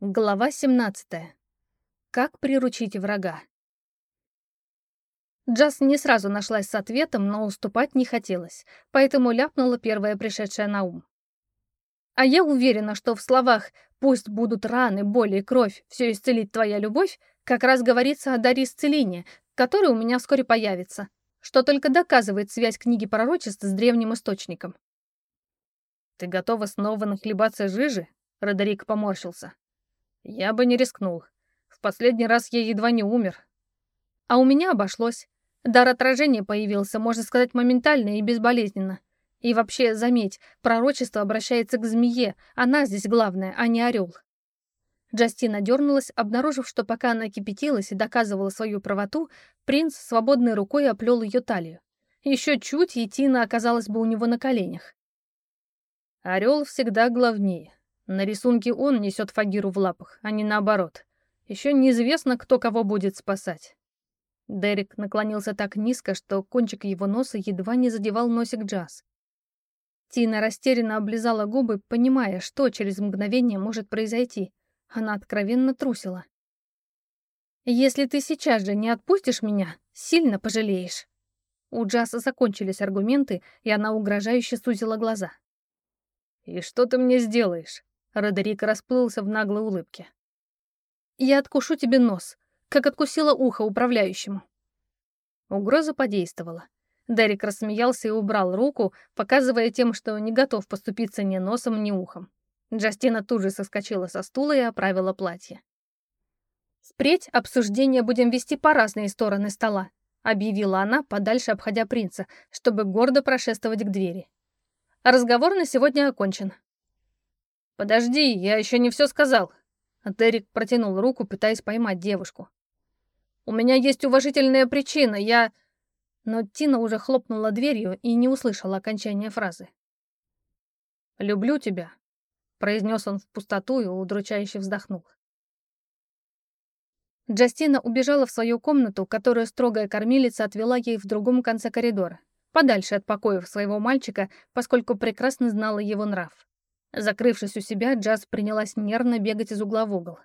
Глава 17. Как приручить врага? Джаз не сразу нашлась с ответом, но уступать не хотелось, поэтому ляпнула первое пришедшее на ум. А я уверена, что в словах «пусть будут раны, боли и кровь, все исцелит твоя любовь» как раз говорится о даре исцеления, который у меня вскоре появится, что только доказывает связь книги пророчеств с древним источником. «Ты готова снова нахлебаться жижи?» Родерик поморщился. Я бы не рискнул. В последний раз я едва не умер. А у меня обошлось. Дар отражения появился, можно сказать, моментально и безболезненно. И вообще, заметь, пророчество обращается к змее, она здесь главная, а не орел. Джастина дернулась, обнаружив, что пока она кипятилась и доказывала свою правоту, принц свободной рукой оплел ее талию. Еще чуть, и Тина оказалась бы у него на коленях. Орел всегда главнее. На рисунке он несет Фагиру в лапах, а не наоборот. Еще неизвестно, кто кого будет спасать. Дерек наклонился так низко, что кончик его носа едва не задевал носик Джаз. Тина растерянно облизала губы, понимая, что через мгновение может произойти. Она откровенно трусила. «Если ты сейчас же не отпустишь меня, сильно пожалеешь». У Джаса закончились аргументы, и она угрожающе сузила глаза. «И что ты мне сделаешь?» Родерик расплылся в наглой улыбке. «Я откушу тебе нос, как откусила ухо управляющему». Угроза подействовала. Дерек рассмеялся и убрал руку, показывая тем, что не готов поступиться ни носом, ни ухом. Джастина тут же соскочила со стула и оправила платье. «Впредь обсуждение будем вести по разные стороны стола», объявила она, подальше обходя принца, чтобы гордо прошествовать к двери. «Разговор на сегодня окончен. «Подожди, я еще не все сказал». Дерек протянул руку, пытаясь поймать девушку. «У меня есть уважительная причина, я...» Но Тина уже хлопнула дверью и не услышала окончания фразы. «Люблю тебя», — произнес он в пустоту и удручающе вздохнул. Джастина убежала в свою комнату, которую строгая кормилица отвела ей в другом конце коридора, подальше от покоев своего мальчика, поскольку прекрасно знала его нрав. Закрывшись у себя, Джаз принялась нервно бегать из угла в угол.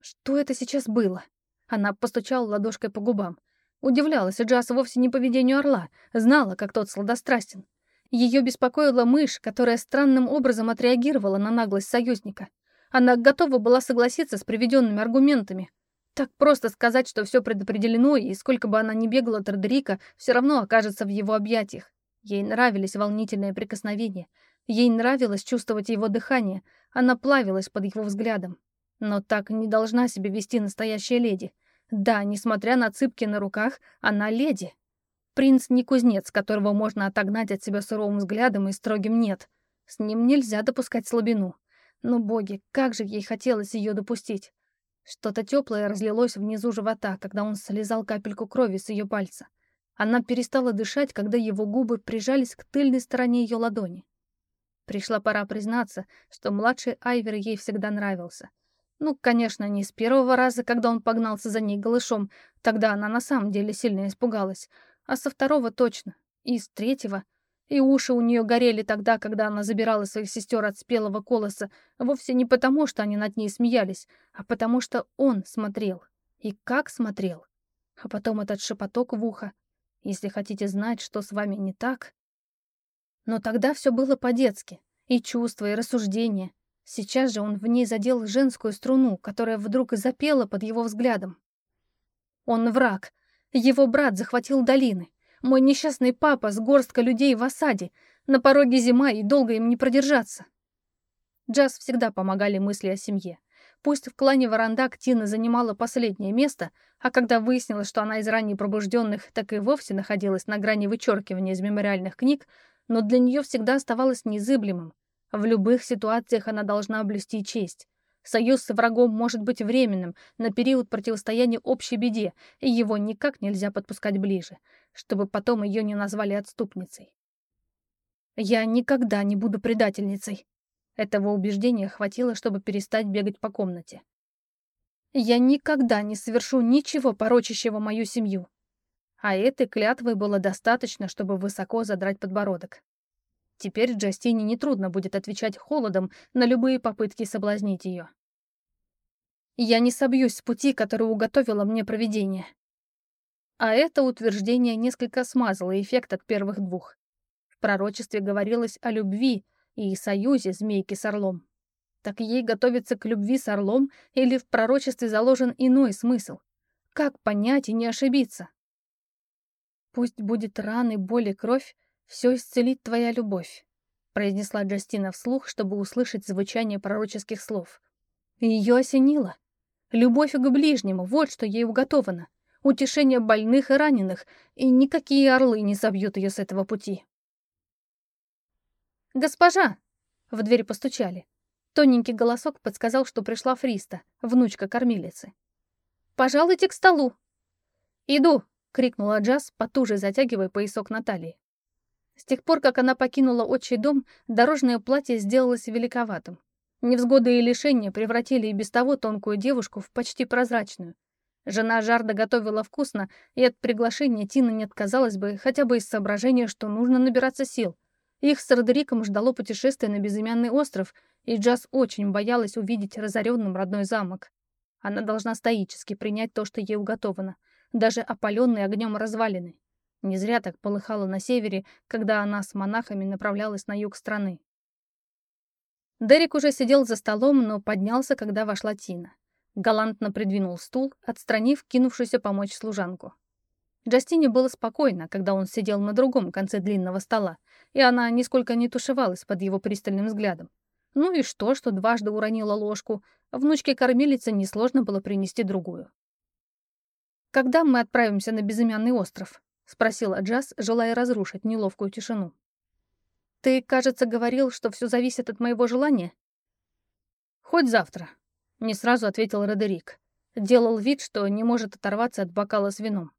Что это сейчас было? Она постучала ладошкой по губам. Удивлялась Джаз вовсе не поведению орла, знала, как тот сладострастен. Ее беспокоила мышь, которая странным образом отреагировала на наглость союзника. Она готова была согласиться с приведенными аргументами. Так просто сказать, что все предопределено, и сколько бы она ни бегала от Родерика, все равно окажется в его объятиях. Ей нравились волнительные прикосновения, Ей нравилось чувствовать его дыхание, она плавилась под его взглядом. Но так не должна себя вести настоящая леди. Да, несмотря на цыпки на руках, она леди. Принц не кузнец, которого можно отогнать от себя суровым взглядом и строгим «нет». С ним нельзя допускать слабину. Но, боги, как же ей хотелось ее допустить. Что-то теплое разлилось внизу живота, когда он слезал капельку крови с ее пальца. Она перестала дышать, когда его губы прижались к тыльной стороне ее ладони. Пришла пора признаться, что младший Айвер ей всегда нравился. Ну, конечно, не с первого раза, когда он погнался за ней голышом, тогда она на самом деле сильно испугалась, а со второго точно, и с третьего. И уши у нее горели тогда, когда она забирала своих сестер от спелого колоса, вовсе не потому, что они над ней смеялись, а потому что он смотрел. И как смотрел. А потом этот шепоток в ухо. Если хотите знать, что с вами не так, но тогда все было по-детски. И чувства, и рассуждения. Сейчас же он в ней задел женскую струну, которая вдруг запела под его взглядом. Он враг. Его брат захватил долины. Мой несчастный папа с горсткой людей в осаде. На пороге зима, и долго им не продержаться. Джаз всегда помогали мысли о семье. Пусть в клане Варандак Тина занимала последнее место, а когда выяснилось, что она из ранее пробужденных так и вовсе находилась на грани вычеркивания из мемориальных книг, но для нее всегда оставалось незыблемым. В любых ситуациях она должна блюсти честь. Союз с врагом может быть временным, на период противостояния общей беде, и его никак нельзя подпускать ближе, чтобы потом ее не назвали отступницей. «Я никогда не буду предательницей». Этого убеждения хватило, чтобы перестать бегать по комнате. «Я никогда не совершу ничего порочащего мою семью. А этой клятвы было достаточно, чтобы высоко задрать подбородок. Теперь Джастине нетрудно будет отвечать холодом на любые попытки соблазнить ее. Я не собьюсь с пути, который уготовило мне провидение. А это утверждение несколько смазало эффект от первых двух. В пророчестве говорилось о любви и союзе змейки с орлом. Так ей готовиться к любви с орлом или в пророчестве заложен иной смысл? Как понять и не ошибиться? Пусть будет раны, боль и кровь, все исцелит твоя любовь, произнесла Джастина вслух, чтобы услышать звучание пророческих слов. Ее осенило. Любовь к ближнему, вот что ей уготовано. Утешение больных и раненых, и никакие орлы не собьют ее с этого пути. «Госпожа!» — в дверь постучали. Тоненький голосок подсказал, что пришла Фриста, внучка кормилицы. «Пожалуйте к столу!» «Иду!» — крикнула Джаз, потуже затягивая поясок Натальи. С тех пор, как она покинула отчий дом, дорожное платье сделалось великоватым. Невзгоды и лишения превратили и без того тонкую девушку в почти прозрачную. Жена Жарда готовила вкусно, и от приглашения Тина не отказалась бы, хотя бы из соображения, что нужно набираться сил. Их с Родериком ждало путешествие на безымянный остров, и Джаз очень боялась увидеть разоренным родной замок. Она должна стоически принять то, что ей уготовано, даже опаленные огнем развалины. Не зря так полыхало на севере, когда она с монахами направлялась на юг страны. Дерек уже сидел за столом, но поднялся, когда вошла Тина. Галантно придвинул стул, отстранив кинувшуюся помочь служанку. Джастине было спокойно, когда он сидел на другом конце длинного стола, и она нисколько не тушевалась под его пристальным взглядом. Ну и что, что дважды уронила ложку, внучке кормилицы несложно было принести другую. «Когда мы отправимся на безымянный остров?» — спросила Джаз, желая разрушить неловкую тишину. Ты, кажется, говорил, что все зависит от моего желания? Хоть завтра, не сразу ответил Родерик. Делал вид, что не может оторваться от бокала с вином.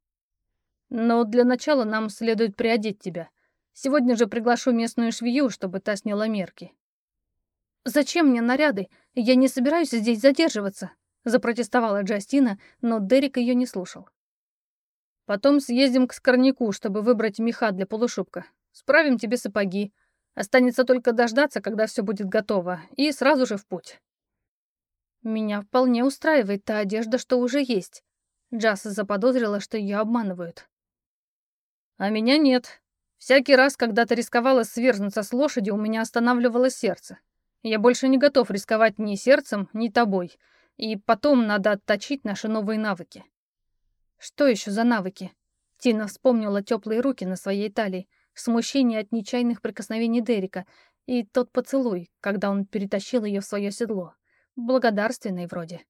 Но для начала нам следует приодеть тебя. Сегодня же приглашу местную швею, чтобы та сняла мерки. Зачем мне наряды? Я не собираюсь здесь задерживаться, запротестовала Джастина, но Дерек ее не слушал. Потом съездим к скорняку, чтобы выбрать меха для полушубка. Справим тебе сапоги, Останется только дождаться, когда все будет готово, и сразу же в путь. Меня вполне устраивает та одежда, что уже есть. Джаз заподозрила, что ее обманывают. А меня нет. Всякий раз, когда ты рисковала сверзнуться с лошади, у меня останавливалось сердце. Я больше не готов рисковать ни сердцем, ни тобой. И потом надо отточить наши новые навыки. Что еще за навыки? Тина вспомнила теплые руки на своей талии, смущение от нечаянных прикосновений Дерека и тот поцелуй, когда он перетащил ее в свое седло. Благодарственный вроде.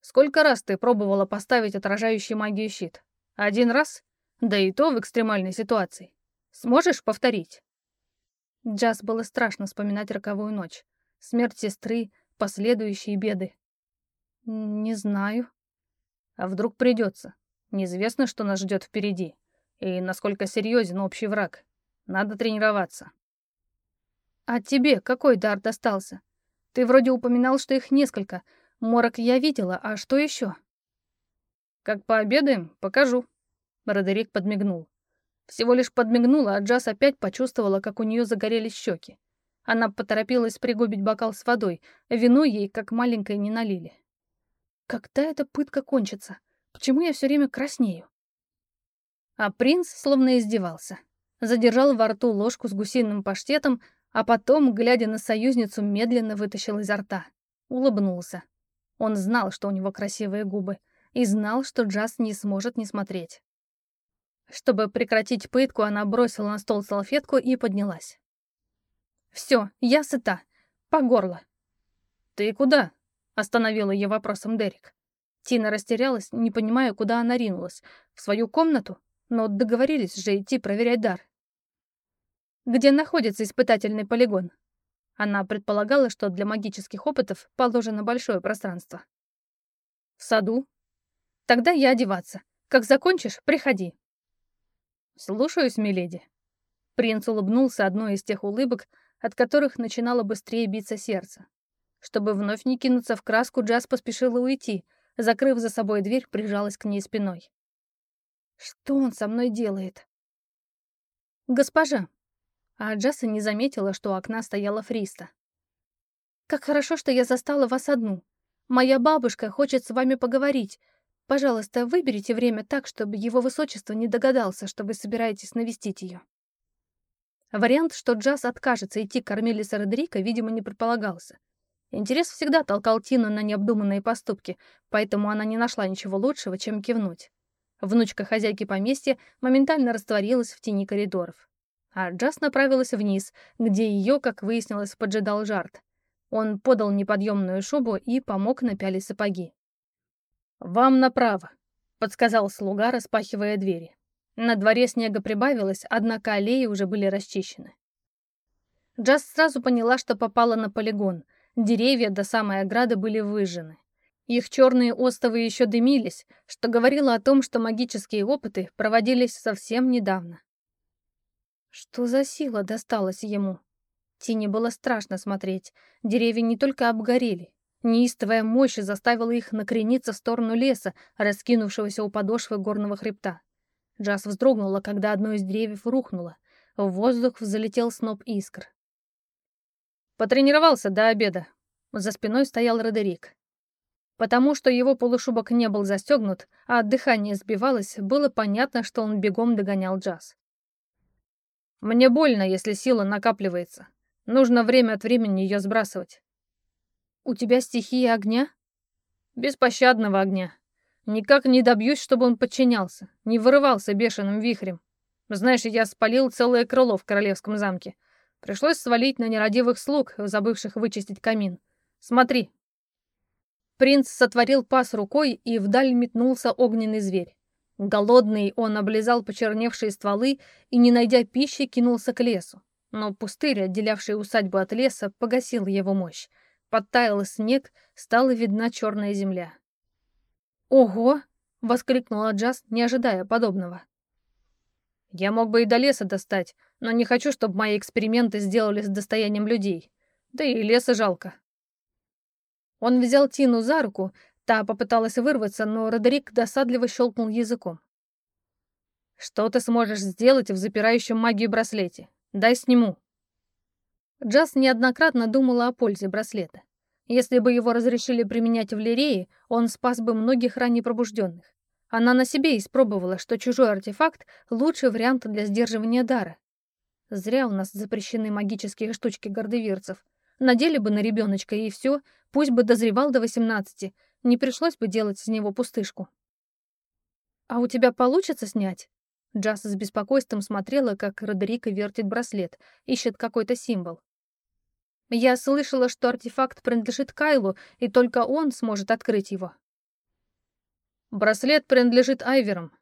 «Сколько раз ты пробовала поставить отражающий магию щит? Один раз? Да и то в экстремальной ситуации. Сможешь повторить?» Джаз было страшно вспоминать роковую ночь. Смерть сестры, последующие беды. «Не знаю». «А вдруг придется? Неизвестно, что нас ждет впереди и насколько серьезен общий враг. Надо тренироваться. А тебе какой дар достался? Ты вроде упоминал, что их несколько. Морок я видела, а что еще? Как пообедаем, покажу. Родерик подмигнул. Всего лишь подмигнула, а Джаз опять почувствовала, как у нее загорелись щеки. Она поторопилась пригубить бокал с водой, вино ей, как маленькой, не налили. Когда эта пытка кончится? Почему я все время краснею? А принц словно издевался. Задержал во рту ложку с гусиным паштетом, а потом, глядя на союзницу, медленно вытащил изо рта. Улыбнулся. Он знал, что у него красивые губы, и знал, что Джаз не сможет не смотреть. Чтобы прекратить пытку, она бросила на стол салфетку и поднялась. «Все, я сыта. По горло». «Ты куда?» — остановил ее вопросом Дерек. Тина растерялась, не понимая, куда она ринулась. В свою комнату? но договорились же идти проверять дар. Где находится испытательный полигон? Она предполагала, что для магических опытов положено большое пространство. В саду? Тогда я одеваться. Как закончишь, приходи. Слушаюсь, миледи. Принц улыбнулся одной из тех улыбок, от которых начинало быстрее биться сердце. Чтобы вновь не кинуться в краску, Джаз поспешила уйти, закрыв за собой дверь, прижалась к ней спиной. Что он со мной делает? Госпожа. А Джасса не заметила, что у окна стояла Фриста. Как хорошо, что я застала вас одну. Моя бабушка хочет с вами поговорить. Пожалуйста, выберите время так, чтобы его высочество не догадался, что вы собираетесь навестить ее. Вариант, что Джаз откажется идти к кормилице Родерика, видимо, не предполагался. Интерес всегда толкал Тину на необдуманные поступки, поэтому она не нашла ничего лучшего, чем кивнуть. Внучка хозяйки поместья моментально растворилась в тени коридоров. А Джаз направилась вниз, где ее, как выяснилось, поджидал Жарт. Он подал неподъемную шубу и помог напялить сапоги. «Вам направо», — подсказал слуга, распахивая двери. На дворе снега прибавилось, однако аллеи уже были расчищены. Джаз сразу поняла, что попала на полигон. Деревья до самой ограды были выжжены. Их черные остовы еще дымились, что говорило о том, что магические опыты проводились совсем недавно. Что за сила досталась ему? Тине было страшно смотреть. Деревья не только обгорели. Неистовая мощь заставила их накрениться в сторону леса, раскинувшегося у подошвы горного хребта. Джаз вздрогнула, когда одно из деревьев рухнуло. В воздух взлетел сноп искр. Потренировался до обеда. За спиной стоял Родерик. Потому что его полушубок не был застегнут, а дыхание сбивалось, было понятно, что он бегом догонял Джаз. «Мне больно, если сила накапливается. Нужно время от времени ее сбрасывать». «У тебя стихия огня?» «Беспощадного огня. Никак не добьюсь, чтобы он подчинялся, не вырывался бешеным вихрем. Знаешь, я спалил целое крыло в королевском замке. Пришлось свалить на нерадивых слуг, забывших вычистить камин. Смотри. Принц сотворил пас рукой, и вдаль метнулся огненный зверь. Голодный он облизал почерневшие стволы и, не найдя пищи, кинулся к лесу. Но пустырь, отделявший усадьбу от леса, погасил его мощь. Подтаял снег, стала видна черная земля. «Ого!» — воскликнула Джаз, не ожидая подобного. «Я мог бы и до леса достать, но не хочу, чтобы мои эксперименты сделали с достоянием людей. Да и леса жалко». Он взял Тину за руку, та попыталась вырваться, но Родерик досадливо щелкнул языком. «Что ты сможешь сделать в запирающем магию браслете? Дай сниму». Джаз неоднократно думала о пользе браслета. Если бы его разрешили применять в Лирее, он спас бы многих ранее пробужденных. Она на себе испробовала, что чужой артефакт — лучший вариант для сдерживания дара. Зря у нас запрещены магические штучки гордыверцев. Надели бы на ребеночка и все, пусть бы дозревал до 18, не пришлось бы делать с него пустышку. «А у тебя получится снять?» Джаз с беспокойством смотрела, как Родерика вертит браслет, ищет какой-то символ. Я слышала, что артефакт принадлежит Кайлу, и только он сможет открыть его. Браслет принадлежит Айверам.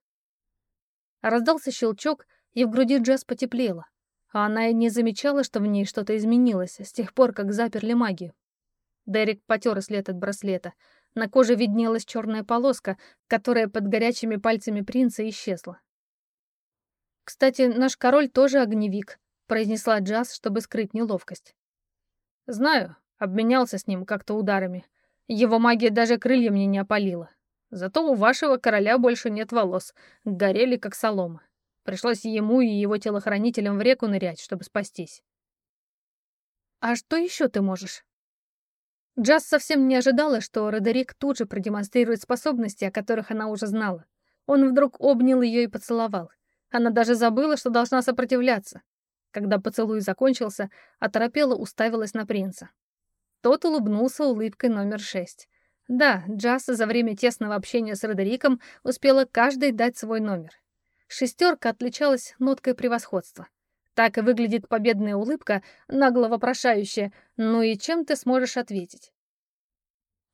Раздался щелчок, и в груди Джесс потеплело. А она и не замечала, что в ней что-то изменилось с тех пор, как заперли магию. Дерек потер след от браслета. На коже виднелась черная полоска, которая под горячими пальцами принца исчезла. «Кстати, наш король тоже огневик», — произнесла Джаз, чтобы скрыть неловкость. Знаю, обменялся с ним как-то ударами. Его магия даже крылья мне не опалила. Зато у вашего короля больше нет волос, горели как солома. Пришлось ему и его телохранителям в реку нырять, чтобы спастись. А что еще ты можешь? Джаз совсем не ожидала, что Родерик тут же продемонстрирует способности, о которых она уже знала. Он вдруг обнял ее и поцеловал. Она даже забыла, что должна сопротивляться. Когда поцелуй закончился, оторопела уставилась на принца. Тот улыбнулся улыбкой номер шесть. Да, Джаз за время тесного общения с Родериком успела каждой дать свой номер. Шестерка отличалась ноткой превосходства. Так и выглядит победная улыбка, нагло вопрошающая, ну и чем ты сможешь ответить?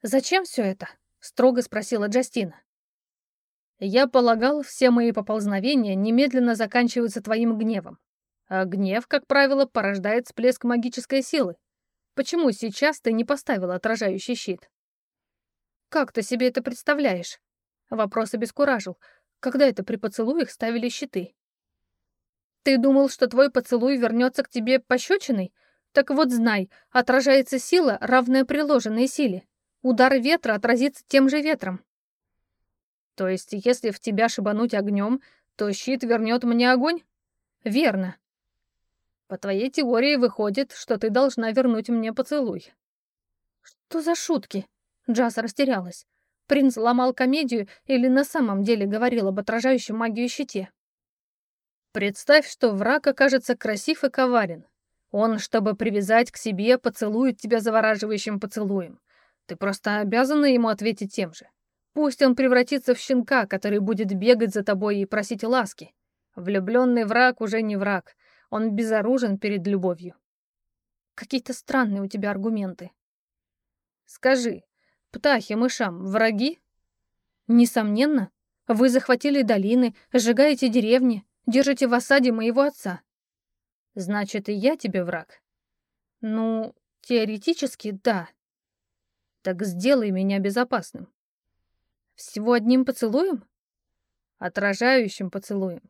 «Зачем все это?» — строго спросила Джастина. «Я полагал, все мои поползновения немедленно заканчиваются твоим гневом. А гнев, как правило, порождает всплеск магической силы. Почему сейчас ты не поставила отражающий щит? Как ты себе это представляешь? Вопрос обескуражил. Когда это при поцелуях ставили щиты? Ты думал, что твой поцелуй вернется к тебе пощечиной? Так вот знай, отражается сила, равная приложенной силе. Удар ветра отразится тем же ветром. То есть, если в тебя шибануть огнем, то щит вернет мне огонь? Верно. По твоей теории выходит, что ты должна вернуть мне поцелуй. Что за шутки? Джаз растерялась. Принц ломал комедию или на самом деле говорил об отражающем магию щите? Представь, что враг окажется красив и коварен. Он, чтобы привязать к себе, поцелует тебя завораживающим поцелуем. Ты просто обязана ему ответить тем же. Пусть он превратится в щенка, который будет бегать за тобой и просить ласки. Влюбленный враг уже не враг. Он безоружен перед любовью. Какие-то странные у тебя аргументы. Скажи, птахи мышам враги? Несомненно. Вы захватили долины, сжигаете деревни, держите в осаде моего отца. Значит, и я тебе враг? Ну, теоретически, да. Так сделай меня безопасным. Всего одним поцелуем? Отражающим поцелуем.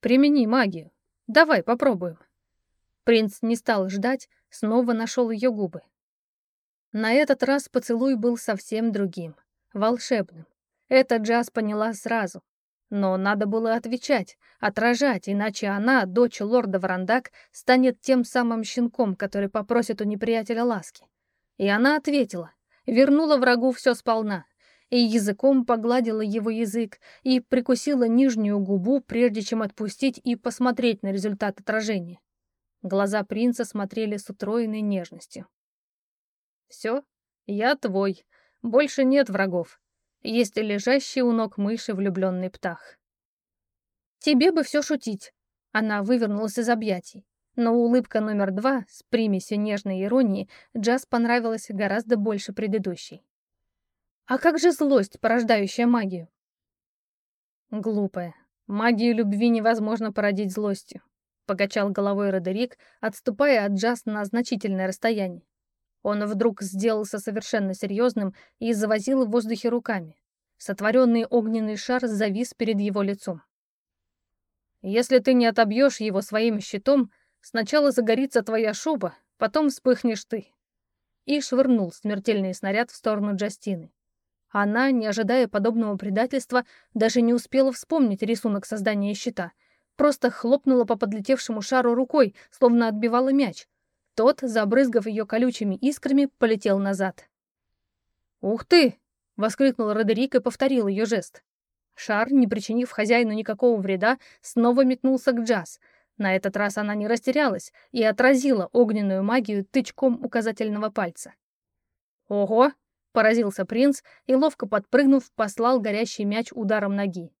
Примени магию. Давай попробуем. Принц не стал ждать, снова нашел ее губы. На этот раз поцелуй был совсем другим, волшебным. Это Джаз поняла сразу. Но надо было отвечать, отражать, иначе она, дочь лорда Варандак, станет тем самым щенком, который попросит у неприятеля ласки. И она ответила, вернула врагу все сполна, и языком погладила его язык, и прикусила нижнюю губу, прежде чем отпустить и посмотреть на результат отражения. Глаза принца смотрели с утроенной нежностью. «Все, я твой, больше нет врагов, есть лежащий у ног мыши влюбленный птах». «Тебе бы все шутить», — она вывернулась из объятий. Но улыбка номер два с примесью нежной иронии Джаз понравилась гораздо больше предыдущей. А как же злость, порождающая магию? Глупая. Магию любви невозможно породить злостью. Покачал головой Родерик, отступая от Джаз на значительное расстояние. Он вдруг сделался совершенно серьезным и завозил в воздухе руками. Сотворенный огненный шар завис перед его лицом. Если ты не отобьешь его своим щитом, сначала загорится твоя шуба, потом вспыхнешь ты. И швырнул смертельный снаряд в сторону Джастины. Она, не ожидая подобного предательства, даже не успела вспомнить рисунок создания щита. Просто хлопнула по подлетевшему шару рукой, словно отбивала мяч. Тот, забрызгав ее колючими искрами, полетел назад. «Ух ты!» — воскликнул Родерик и повторил ее жест. Шар, не причинив хозяину никакого вреда, снова метнулся к Джаз. На этот раз она не растерялась и отразила огненную магию тычком указательного пальца. «Ого!» Поразился принц и, ловко подпрыгнув, послал горящий мяч ударом ноги.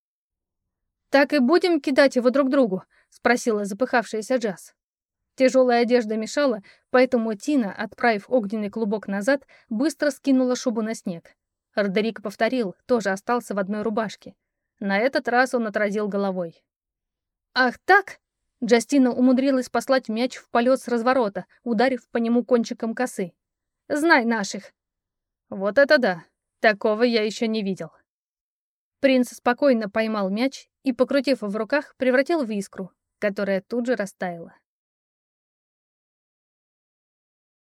«Так и будем кидать его друг другу?» — спросила запыхавшаяся Джаз. Тяжелая одежда мешала, поэтому Тина, отправив огненный клубок назад, быстро скинула шубу на снег. Родерик повторил, тоже остался в одной рубашке. На этот раз он отразил головой. «Ах так?» Джастина умудрилась послать мяч в полет с разворота, ударив по нему кончиком косы. «Знай наших, вот это да! Такого я еще не видел. Принц спокойно поймал мяч и, покрутив в руках, превратил в искру, которая тут же растаяла.